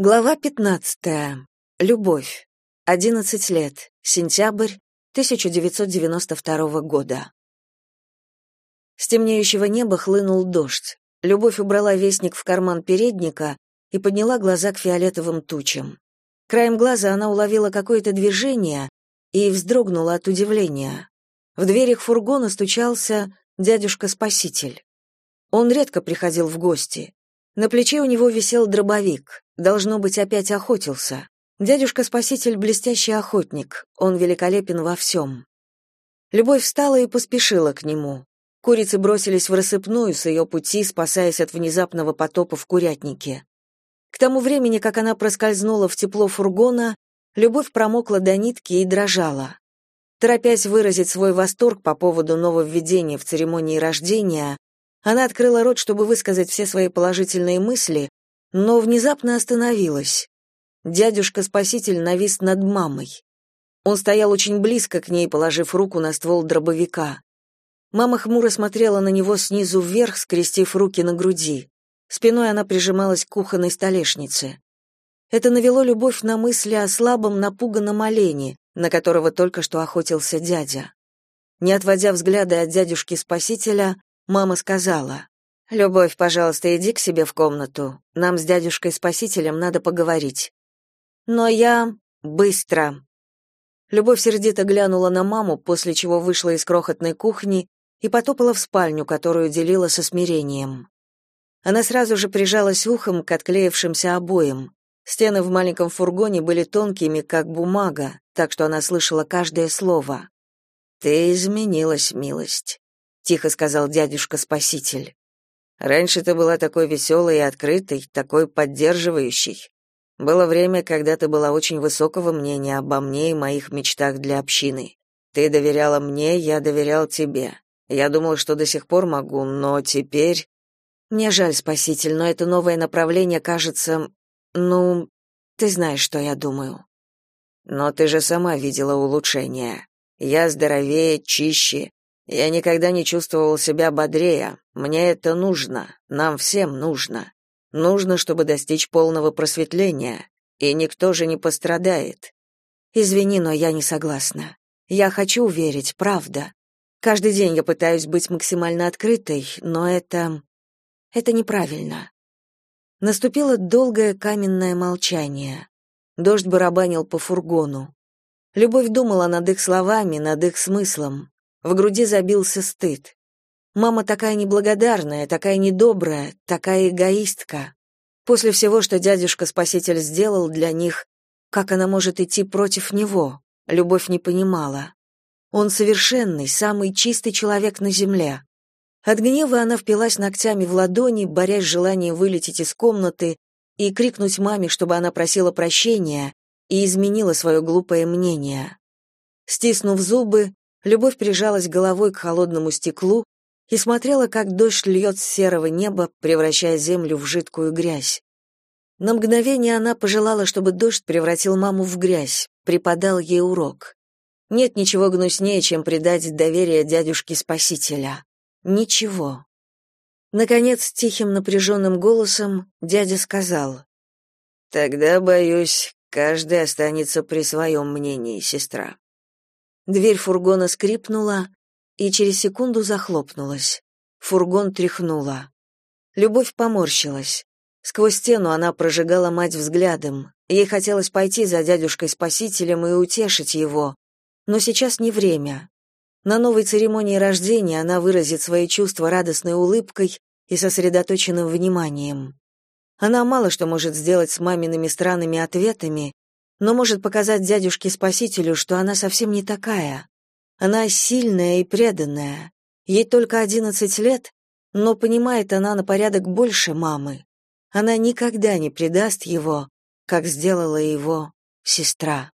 Глава 15. Любовь. 11 лет. Сентябрь 1992 года. С темнеющего неба хлынул дождь. Любовь убрала вестник в карман передника и подняла глаза к фиолетовым тучам. Краем глаза она уловила какое-то движение и вздрогнула от удивления. В дверях фургона стучался дядюшка-спаситель. Он редко приходил в гости. На плече у него висел дробовик. Должно быть, опять охотился. Дядюшка-спаситель — блестящий охотник. Он великолепен во всем. Любовь встала и поспешила к нему. Курицы бросились в рассыпную с ее пути, спасаясь от внезапного потопа в курятнике. К тому времени, как она проскользнула в тепло фургона, Любовь промокла до нитки и дрожала. Торопясь выразить свой восторг по поводу нововведения в церемонии рождения, она открыла рот, чтобы высказать все свои положительные мысли, но внезапно остановилась. Дядюшка-спаситель навис над мамой. Он стоял очень близко к ней, положив руку на ствол дробовика. Мама хмуро смотрела на него снизу вверх, скрестив руки на груди. Спиной она прижималась к кухонной столешнице. Это навело любовь на мысли о слабом, напуганном олене, на которого только что охотился дядя. Не отводя взгляда от дядюшки-спасителя, Мама сказала, «Любовь, пожалуйста, иди к себе в комнату. Нам с дядюшкой-спасителем надо поговорить». «Но я... быстро». Любовь сердито глянула на маму, после чего вышла из крохотной кухни и потопала в спальню, которую делила со смирением. Она сразу же прижалась ухом к отклеившимся обоям. Стены в маленьком фургоне были тонкими, как бумага, так что она слышала каждое слово. «Ты изменилась, милость тихо сказал дядюшка-спаситель. Раньше ты была такой веселой и открытой, такой поддерживающей. Было время, когда ты была очень высокого мнения обо мне и моих мечтах для общины. Ты доверяла мне, я доверял тебе. Я думал, что до сих пор могу, но теперь Мне жаль, спаситель, но это новое направление кажется, ну, ты знаешь, что я думаю. Но ты же сама видела улучшения. Я здоровее, чище, я никогда не чувствовал себя бодрее. Мне это нужно, нам всем нужно. Нужно, чтобы достичь полного просветления, и никто же не пострадает. Извини, но я не согласна. Я хочу верить, правда. Каждый день я пытаюсь быть максимально открытой, но это это неправильно. Наступило долгое каменное молчание. Дождь барабанил по фургону. Любовь думала над их словами, над их смыслом. В груди забился стыд. Мама такая неблагодарная, такая недобрая, такая эгоистка. После всего, что дядюшка-спаситель сделал для них, как она может идти против него? Любовь не понимала. Он совершенный, самый чистый человек на земле. От гнева она впилась ногтями в ладони, борясь с желанием вылететь из комнаты и крикнуть маме, чтобы она просила прощения и изменила свое глупое мнение. Стиснув зубы, Любовь прижалась головой к холодному стеклу и смотрела, как дождь льет с серого неба, превращая землю в жидкую грязь. На мгновение она пожелала, чтобы дождь превратил маму в грязь, преподал ей урок. Нет ничего гнуснее, чем предать доверие дядюшке-спасителя. Ничего. Наконец, тихим напряженным голосом дядя сказал. «Тогда, боюсь, каждый останется при своем мнении, сестра». Дверь фургона скрипнула и через секунду захлопнулась. Фургон тряхнула. Любовь поморщилась. Сквозь стену она прожигала мать взглядом. Ей хотелось пойти за дядюшкой-спасителем и утешить его. Но сейчас не время. На новой церемонии рождения она выразит свои чувства радостной улыбкой и сосредоточенным вниманием. Она мало что может сделать с мамиными странными ответами, но может показать дядюшке-спасителю, что она совсем не такая. Она сильная и преданная. Ей только одиннадцать лет, но понимает она на порядок больше мамы. Она никогда не предаст его, как сделала его сестра.